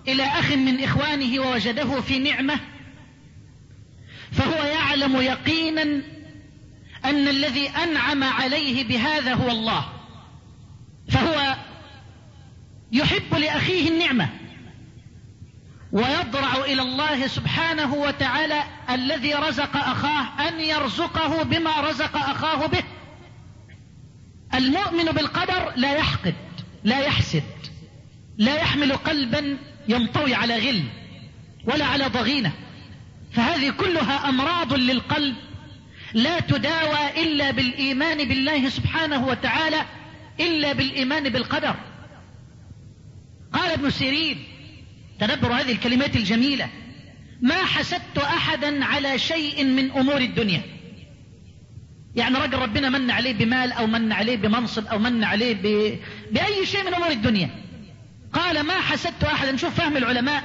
إلى أخ من إخوانه ووجده في نعمة فهو يعلم يقينا أن الذي أنعم عليه بهذا هو الله. فهو يحب لأخيه النعمة ويضرع إلى الله سبحانه وتعالى الذي رزق أخاه أن يرزقه بما رزق أخاه به. المؤمن بالقدر لا يحقد لا يحسد. لا يحمل قلبا ينطوي على غل ولا على ضغينة. فهذه كلها أمراض للقلب لا تداوى إلا بالإيمان بالله سبحانه وتعالى إلا بالإيمان بالقدر. قال ابن سيرين تدبر هذه الكلمات الجميلة ما حسدت أحدا على شيء من أمور الدنيا. يعني رجل ربنا من عليه بمال أو من عليه بمنصب أو من عليه ب... بأي شيء من أمور الدنيا. قال ما حسدت أحدا شوف فهم العلماء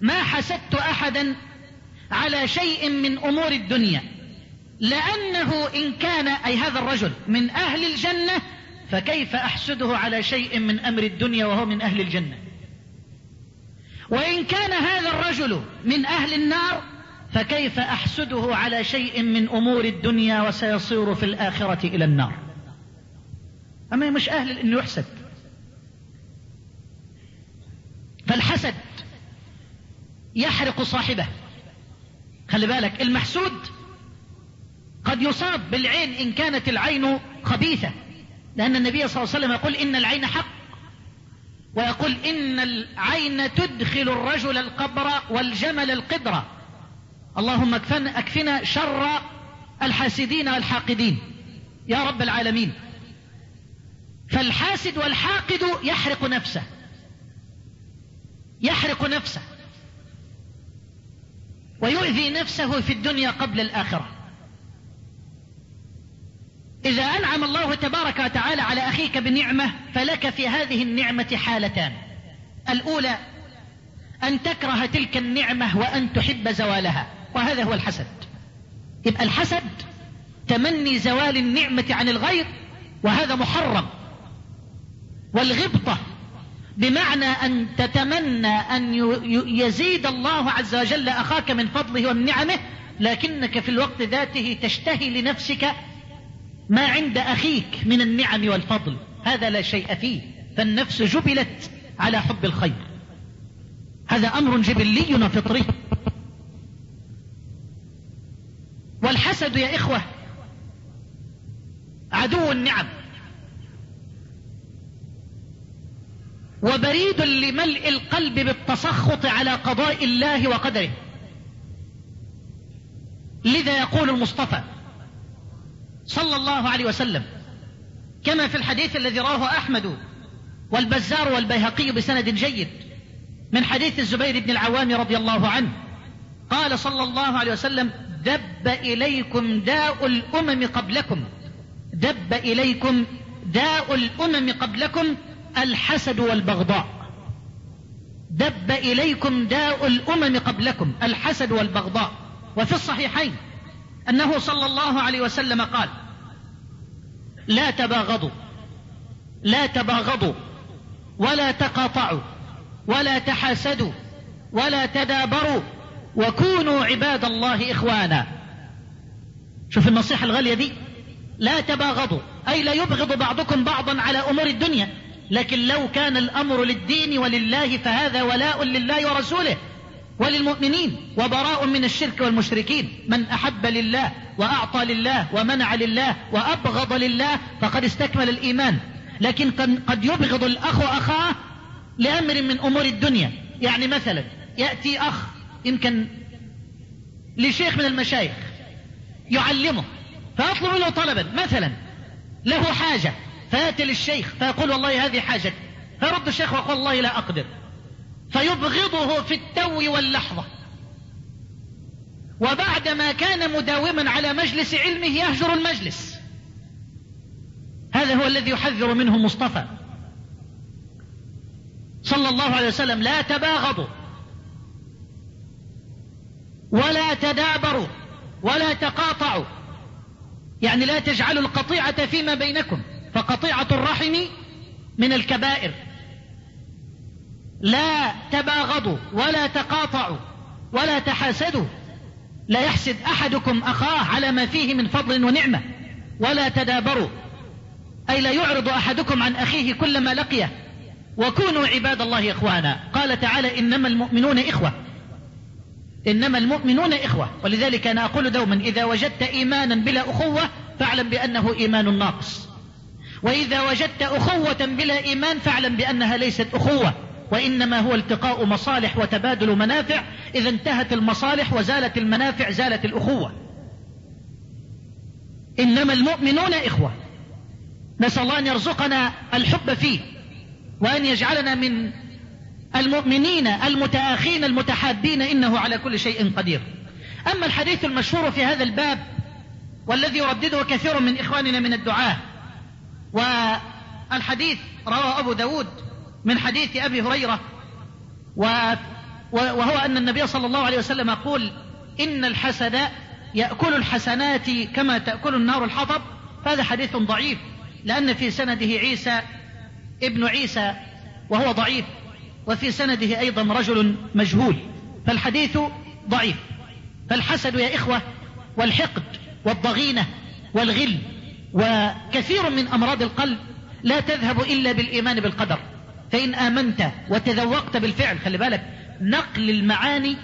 ما حسدت أحدا على شيء من أمور الدنيا لأنه إن كان أي هذا الرجل من أهل الجنة فكيف أحسده على شيء من أمر الدنيا وهو من أهل الجنة؟ وإن كان هذا الرجل من أهل النار فكيف أحسده على شيء من أمور الدنيا وسيصير في الآخرة إلى النار؟ أما مش أهل أنه يحسد. فالحسد يحرق صاحبه. خلي بالك المحسود قد يصاب بالعين إن كانت العين خبيثة لأن النبي صلى الله عليه وسلم يقول إن العين حق ويقول إن العين تدخل الرجل القبر والجمل القدر اللهم اكفنا, أكفنا شر الحاسدين والحاقدين. يا رب العالمين. فالحاسد والحاقد يحرق نفسه. يحرق نفسه ويؤذي نفسه في الدنيا قبل الآخرة. إذا أنعم الله تبارك وتعالى على أخيك بنعمة فلك في هذه النعمة حالتان. الأولى أن تكره تلك النعمة وأن تحب زوالها وهذا هو الحسد. يبقى الحسد تمني زوال النعمة عن الغير وهذا محرم. والغبطة بمعنى أن تتمنى أن يزيد الله عز وجل أخاك من فضله ومن نعمه لكنك في الوقت ذاته تشتهي لنفسك ما عند أخيك من النعم والفضل. هذا لا شيء فيه. فالنفس جبلت على حب الخير. هذا أمر جبلي فطري والحسد يا إخوة عدو النعم. وبريد لملء القلب بالتسخط على قضاء الله وقدره. لذا يقول المصطفى صلى الله عليه وسلم كما في الحديث الذي رواه أحمد والبزار والبيهقي بسند جيد من حديث الزبير بن العوام رضي الله عنه قال صلى الله عليه وسلم دب إليكم داء الأمم قبلكم دب إليكم داء الأمم قبلكم الحسد والبغضاء. دب إليكم داء الأمم قبلكم الحسد والبغضاء. وفي الصحيحين أنه صلى الله عليه وسلم قال لا تباغضوا لا تباغضوا ولا تقاطعوا ولا تحاسدوا ولا تدابروا وكونوا عباد الله إخوانا. شوف النصيحة الغالية دي. لا تباغضوا أي لا يبغض بعضكم بعضا على أمور الدنيا. لكن لو كان الأمر للدين ولله فهذا ولاء لله ورسوله وللمؤمنين وبراء من الشرك والمشركين. من أحب لله وأعطى لله ومنع لله وأبغض لله فقد استكمل الإيمان. لكن قد يبغض الأخ أخاه لأمر من أمور الدنيا. يعني مثلا يأتي أخ يمكن لشيخ من المشايخ يعلمه فيطلب منه طلبا. مثلا له حاجة فيأتي للشيخ فيقول والله هذه حاجتي فيرد الشيخ ويقول والله لا أقدر. فيبغضه في التو واللحظة. وبعدما كان مداوما على مجلس علمه يهجر المجلس. هذا هو الذي يحذر منه مصطفى. صلى الله عليه وسلم لا تباغضوا. ولا تدابروا. ولا تقاطعوا. يعني لا تجعلوا القطيعة فيما بينكم. فقطيعة الرحم من الكبائر. لا تباغضوا ولا تقاطعوا ولا تحاسدوا. لا يحسد أحدكم أخاه على ما فيه من فضل ونعمة. ولا تدابروا. أي لا يعرض أحدكم عن أخيه كل ما لقيه وكونوا عباد الله إخوانا. قال تعالى إنما المؤمنون إخوة. إنما المؤمنون إخوة. ولذلك أنا أقول دوما إذا وجدت إيمانا بلا أخوة فاعلم بأنه إيمان ناقص. وإذا وجدت أخوة بلا إيمان فاعلم بأنها ليست أخوة وإنما هو التقاء مصالح وتبادل منافع. إذا انتهت المصالح وزالت المنافع زالت الأخوة. إنما المؤمنون إخوة. نسأل الله أن يرزقنا الحب فيه وأن يجعلنا من المؤمنين المتآخين المتحابين. إنه على كل شيء قدير. أما الحديث المشهور في هذا الباب والذي يردده كثير من إخواننا من الدعاة والحديث رواه أبو داود من حديث أبي هريرة وهو أن النبي صلى الله عليه وسلم يقول إن الحسد يأكل الحسنات كما تأكل النار الحطب. هذا حديث ضعيف لأن في سنده عيسى ابن عيسى وهو ضعيف وفي سنده أيضا رجل مجهول. فالحديث ضعيف. فالحسد يا إخوة والحقد والضغينة والغل. وكثير من أمراض القلب لا تذهب إلا بالإيمان بالقدر. فإن آمنت وتذوقت بالفعل خلي بالك نقل المعاني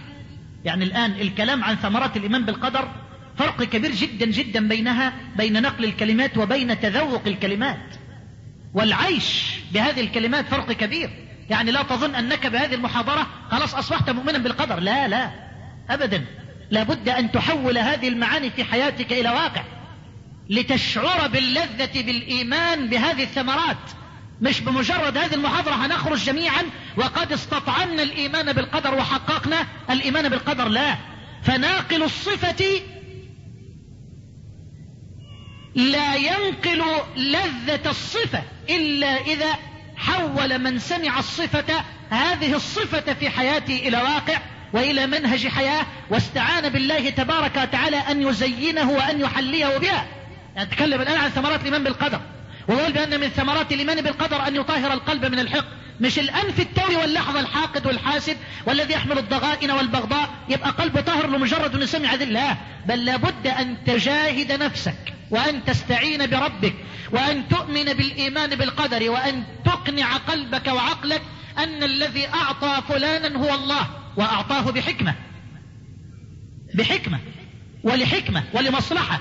يعني الآن الكلام عن ثمرات الإيمان بالقدر فرق كبير جدا جدا بينها بين نقل الكلمات وبين تذوق الكلمات. والعيش بهذه الكلمات فرق كبير. يعني لا تظن أنك بهذه المحاضرة خلاص أصبحت مؤمنا بالقدر. لا لا أبدا. لابد أن تحول هذه المعاني في حياتك إلى واقع. لتشعر باللذة بالإيمان بهذه الثمرات. مش بمجرد هذه المحاضرة هنخرج جميعا وقد استطعمنا الإيمان بالقدر وحققنا الإيمان بالقدر. لا. فناقل الصفة لا ينقل لذة الصفة إلا إذا حول من سمع الصفة هذه الصفة في حياته إلى واقع وإلى منهج حياة واستعان بالله تبارك وتعالى أن يزينه وأن يحليه بها. أتكلم الآن عن ثمرات الإيمان بالقدر ويقول بأن من ثمرات الإيمان بالقدر أن يطهر القلب من الحقد. مش الآن في التو واللحظة الحاقد والحاسد والذي يحمل الضغائن والبغضاء يبقى قلبه طاهر لمجرد أن يسمع ذي الله. بل لابد أن تجاهد نفسك وأن تستعين بربك وأن تؤمن بالإيمان بالقدر وأن تقنع قلبك وعقلك أن الذي أعطى فلانا هو الله وأعطاه بحكمة. بحكمة. ولحكمة. ولمصلحة.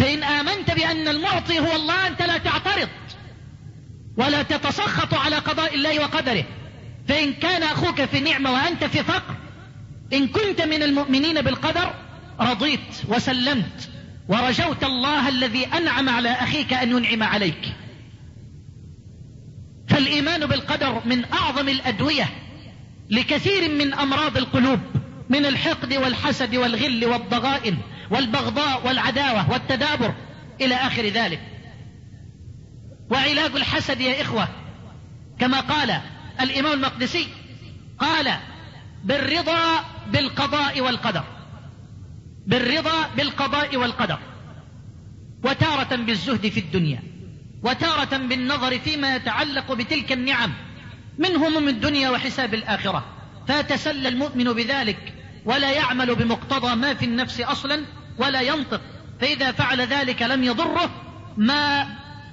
فإن آمنت بأن المعطي هو الله أنت لا تعترض. ولا تتسخط على قضاء الله وقدره. فإن كان أخوك في نعمة وأنت في فقر إن كنت من المؤمنين بالقدر رضيت وسلمت ورجوت الله الذي أنعم على أخيك أن ينعم عليك. فالإيمان بالقدر من أعظم الأدوية لكثير من أمراض القلوب من الحقد والحسد والغل والضغائن. والبغضاء والعداوة والتدابر إلى آخر ذلك. وعلاج الحسد يا إخوة كما قال الإمام المقدسي قال بالرضا بالقضاء والقدر بالرضا بالقضاء والقدر وتارة بالزهد في الدنيا وتارة بالنظر فيما يتعلق بتلك النعم من هموم الدنيا وحساب الآخرة. فيتسلى المؤمن بذلك ولا يعمل بمقتضى ما في النفس أصلا ولا ينطق فإذا فعل ذلك لم يضره ما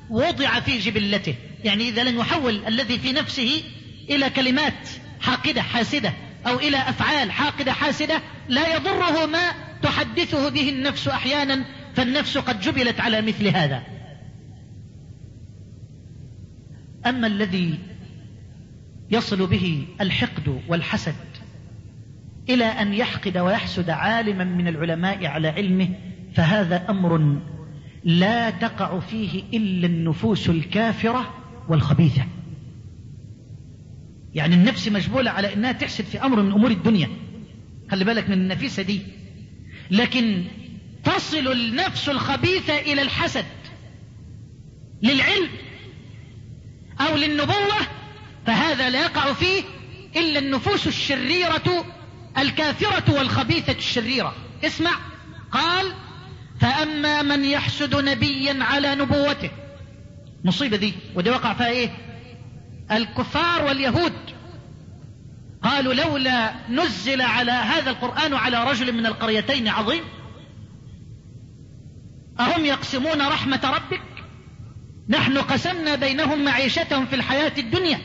وضع في جبلته. يعني إذا لن يحول الذي في نفسه إلى كلمات حاقدة حاسدة أو إلى أفعال حاقدة حاسدة لا يضره ما تحدثه به النفس أحيانا فالنفس قد جبلت على مثل هذا. أما الذي يصل به الحقد والحسد إلى أن يحقد ويحسد عالما من العلماء على علمه فهذا أمر لا تقع فيه إلا النفوس الكافرة والخبيثة. يعني النفس مجبولة على أنها تحسد في أمر من أمور الدنيا. خلي بالك من النفيسة دي. لكن تصل النفس الخبيثة إلى الحسد للعلم أو للنبوة فهذا لا يقع فيه إلا النفوس الشريرة الكافرة والخبيثة الشريرة. اسمع. قال فأما من يحسد نبيا على نبوته. مصيبة دي. ودي وقع فيها إيه؟ الكفار واليهود. قالوا لولا نزل على هذا القرآن على رجل من القريتين عظيم أهم يقسمون رحمة ربك؟ نحن قسمنا بينهم معيشتهم في الحياة الدنيا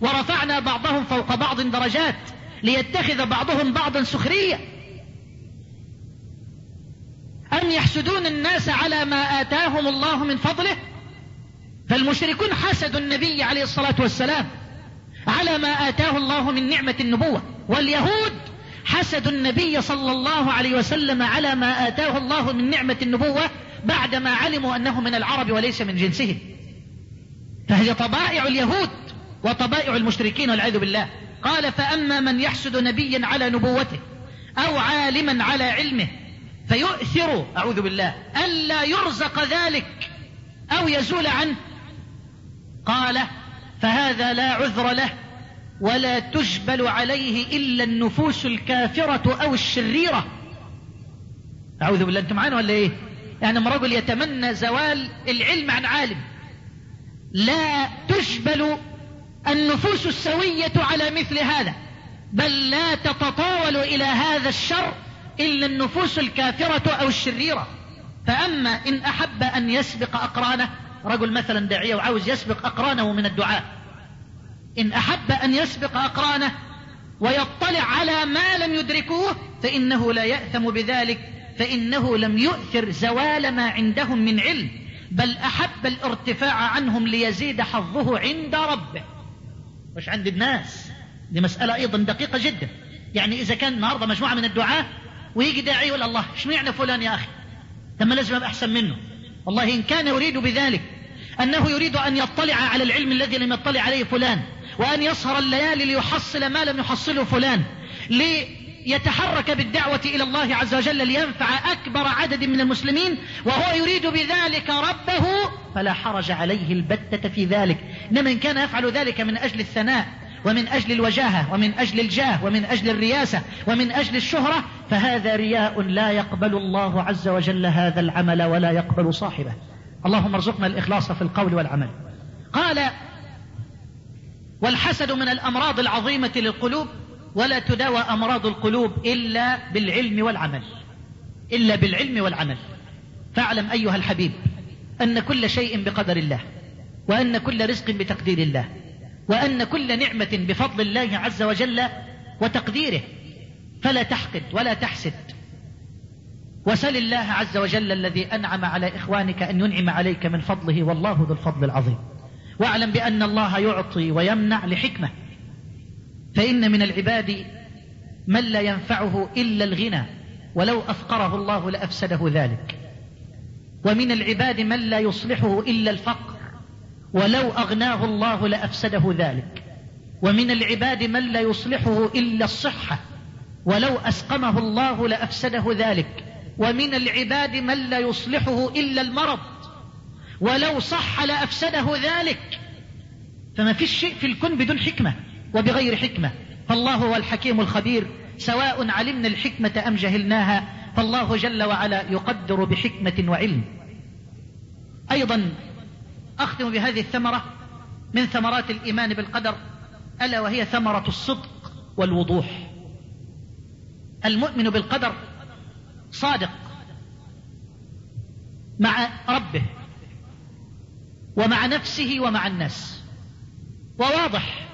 ورفعنا بعضهم فوق بعض درجات. ليتخذ بعضهم بعضا سخرية. أم يحسدون الناس على ما آتاهم الله من فضله؟ فالمشركون حسدوا النبي عليه الصلاة والسلام على ما آتاه الله من نعمة النبوة. واليهود حسدوا النبي صلى الله عليه وسلم على ما آتاه الله من نعمة النبوة بعدما علموا أنه من العرب وليس من جنسهم. فهي طبائع اليهود وطبائع المشركين والعياذ بالله. قال فأما من يحسد نبيا على نبوته أو عالما على علمه فيؤثر أعوذ بالله ألا يرزق ذلك أو يزول عنه. قال فهذا لا عذر له ولا تجبل عليه إلا النفوس الكافرة أو الشريرة. أعوذ بالله أنتم معانا ولا إيه؟ يعني رجل يتمنى زوال العلم عن عالم لا تجبل النفوس السوية على مثل هذا. بل لا تتطاول إلى هذا الشر إلا النفوس الكافرة أو الشريرة. فأما إن أحب أن يسبق أقرانه رجل مثلا داعية وعاوز يسبق أقرانه من الدعاء. إن أحب أن يسبق أقرانه ويطلع على ما لم يدركوه فإنه لا يأثم بذلك فإنه لم يؤثر زوال ما عندهم من علم. بل أحب الارتفاع عنهم ليزيد حظه عند ربه. مش عند الناس. دي مسألة أيضا دقيقة جدا. يعني إذا كان النهاردة مجموعة من الدعاة ويجي داعي يقول الله اشمعنى فلان يا أخي؟ لما لازم أبقى أحسن منه. والله إن كان يريد بذلك أنه يريد أن يطلع على العلم الذي لم يطلع عليه فلان وأن يسهر الليالي ليحصل ما لم يحصله فلان ليتحرك بالدعوة إلى الله عز وجل لينفع أكبر عدد من المسلمين وهو يريد بذلك ربه فلا حرج عليه البتة في ذلك. إنما إن كان يفعل ذلك من أجل الثناء ومن أجل الوجاهة ومن أجل الجاه ومن أجل الرياسة ومن أجل الشهرة فهذا رياء لا يقبل الله عز وجل هذا العمل ولا يقبل صاحبه. اللهم ارزقنا الإخلاص في القول والعمل. قال والحسد من الأمراض العظيمة للقلوب ولا تداوى أمراض القلوب إلا بالعلم والعمل. إلا بالعلم والعمل. فاعلم أيها الحبيب أن كل شيء بقدر الله وأن كل رزق بتقدير الله وأن كل نعمة بفضل الله عز وجل وتقديره. فلا تحقد ولا تحسد. وسل الله عز وجل الذي أنعم على إخوانك أن ينعم عليك من فضله والله ذو الفضل العظيم. واعلم بأن الله يعطي ويمنع لحكمة. فإن من العباد من لا ينفعه إلا الغنى ولو أفقره الله لأفسده ذلك. ومن العباد من لا يصلحه إلا الفقر ولو أغناه الله لأفسده ذلك. ومن العباد من لا يصلحه إلا الصحة ولو أسقمه الله لأفسده ذلك. ومن العباد من لا يصلحه إلا المرض ولو صح لأفسده ذلك. فما فيش شيء في الكون بدون حكمة. وبغير حكمة. فالله هو الحكيم الخبير. سواء علمنا الحكمة أم جهلناها فالله جل وعلا يقدر بحكمة وعلم. أيضا أختم بهذه الثمرة من ثمرات الإيمان بالقدر ألا وهي ثمرة الصدق والوضوح. المؤمن بالقدر صادق مع ربه ومع نفسه ومع الناس وواضح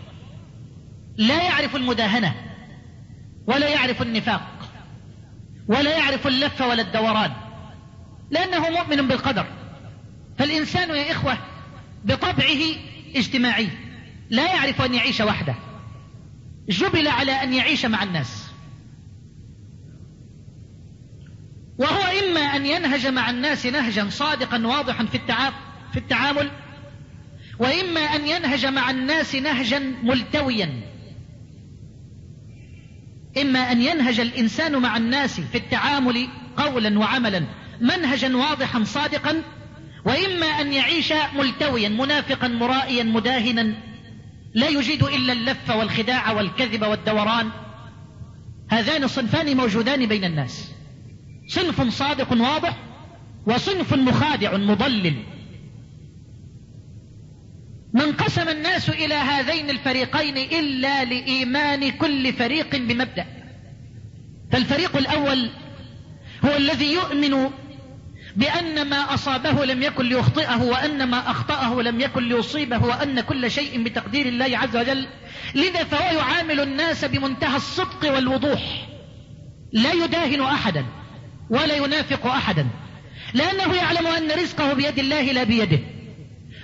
لا يعرف المداهنة ولا يعرف النفاق ولا يعرف اللف ولا الدوران لأنه مؤمن بالقدر. فالإنسان يا إخوة بطبعه اجتماعي لا يعرف أن يعيش وحده. جبل على أن يعيش مع الناس. وهو إما أن ينهج مع الناس نهجا صادقا واضحا في في التعامل وإما أن ينهج مع الناس نهجا ملتويا. إما أن ينهج الإنسان مع الناس في التعامل قولا وعملا منهجا واضحا صادقا وإما أن يعيش ملتويا منافقا مرائيا مداهنا. لا يجيد إلا اللف والخداع والكذب والدوران. هذان الصنفان موجودان بين الناس. صنف صادق واضح وصنف مخادع مضلل. ما انقسم الناس إلى هذين الفريقين إلا لإيمان كل فريق بمبدأ. فالفريق الأول هو الذي يؤمن بأن ما أصابه لم يكن ليخطئه وأن ما أخطأه لم يكن ليصيبه وأن كل شيء بتقدير الله عز وجل. لذا فهو يعامل الناس بمنتهى الصدق والوضوح. لا يداهن أحدا ولا ينافق أحدا. لأنه يعلم أن رزقه بيد الله لا بيده.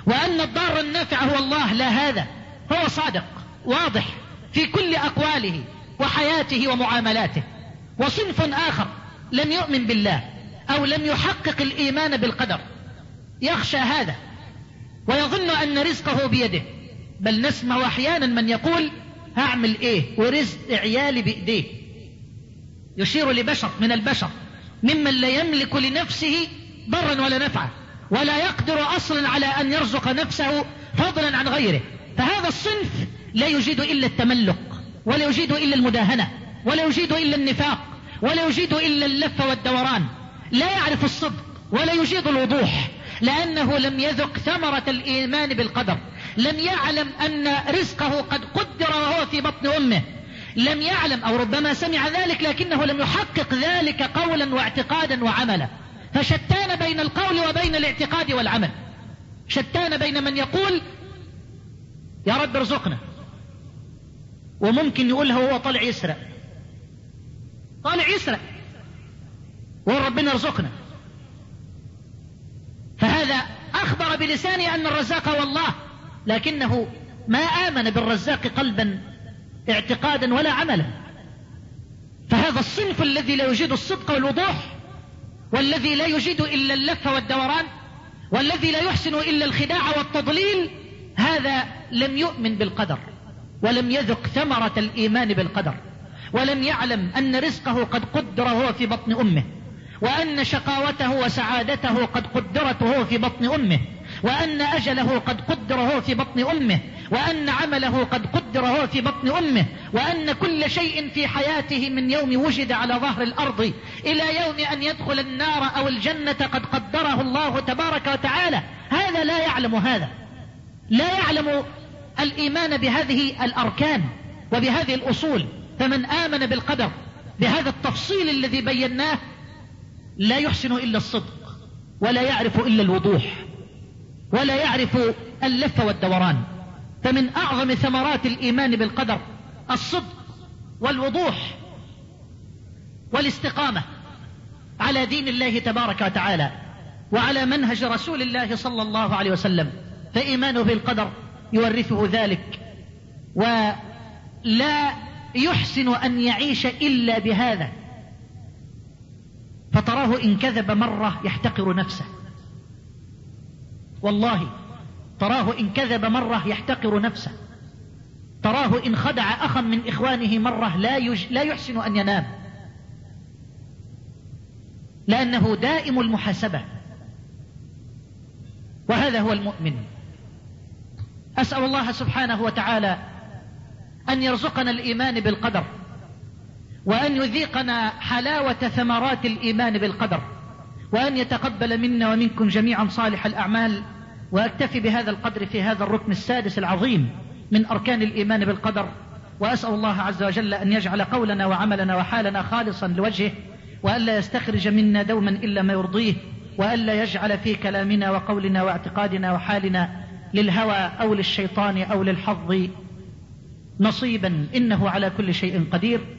وأن الضار النافع هو الله لا هذا. هو صادق واضح في كل أقواله وحياته ومعاملاته. وصنف آخر لم يؤمن بالله أو لم يحقق الإيمان بالقدر. يخشى هذا ويظن أن رزقه بيده. بل نسمع أحيانا من يقول هعمل إيه؟ ورزق عيالي بإيديه. يشير لبشر من البشر. ممن لا يملك لنفسه ضرا ولا نفعا. ولا يقدر أصلا على أن يرزق نفسه فضلا عن غيره. فهذا الصنف لا يجيد إلا التملق ولا يجيد إلا المداهنة ولا يجيد إلا النفاق ولا يجيد إلا اللف والدوران. لا يعرف الصدق ولا يجيد الوضوح لأنه لم يذق ثمرة الإيمان بالقدر. لم يعلم أن رزقه قد قدر وهو في بطن أمه. لم يعلم أو ربما سمع ذلك لكنه لم يحقق ذلك قولا واعتقادا وعملا. فشتان بين القول وبين الاعتقاد والعمل. شتان بين من يقول يا رب ارزقنا. وممكن يقولها وهو طالع يسرق. طالع يسرق. وهو ربنا يرزقنا. فهذا أخبر بلسانه أن الرزاق هو الله لكنه ما آمن بالرزاق قلبا اعتقادا ولا عملا. فهذا الصنف الذي لا يجيد الصدق والوضوح والذي لا يجيد إلا اللف والدوران والذي لا يحسن إلا الخداع والتضليل هذا لم يؤمن بالقدر ولم يذق ثمرة الإيمان بالقدر ولم يعلم أن رزقه قد قدر هو في بطن أمه وأن شقاوته وسعادته قد قدرت هو في بطن أمه وأن أجله قد قدر هو في بطن أمه وأن عمله قد قدر هو في بطن أمه وأن كل شيء في حياته من يوم وجد على ظهر الأرض إلى يوم أن يدخل النار أو الجنة قد قدره الله تبارك وتعالى. هذا لا يعلم هذا. لا يعلم الإيمان بهذه الأركان وبهذه الأصول. فمن آمن بالقدر بهذا التفصيل الذي بيناه لا يحسن إلا الصدق ولا يعرف إلا الوضوح ولا يعرف اللف والدوران. فمن أعظم ثمرات الإيمان بالقدر الصدق والوضوح والاستقامة على دين الله تبارك وتعالى وعلى منهج رسول الله صلى الله عليه وسلم فإيمانه بالقدر يورثه ذلك ولا يحسن أن يعيش إلا بهذا. فتراه إن كذب مرة يحتقر نفسه. والله تراه إن كذب مرة يحتقر نفسه. تراه إن خدع أخا من إخوانه مرة لا, يج... لا يحسن أن ينام. لأنه دائم المحاسبة. وهذا هو المؤمن. أسأل الله سبحانه وتعالى أن يرزقنا الإيمان بالقدر. وأن يذيقنا حلاوة ثمرات الإيمان بالقدر. وأن يتقبل منا ومنكم جميعا صالح الأعمال. وأكتفي بهذا القدر في هذا الركن السادس العظيم من أركان الإيمان بالقدر وأسأل الله عز وجل أن يجعل قولنا وعملنا وحالنا خالصا لوجهه وألا يستخرج منا دوما إلا ما يرضيه وألا يجعل في كلامنا وقولنا واعتقادنا وحالنا للهوى أو للشيطان أو للحظ نصيبا إنه على كل شيء قدير.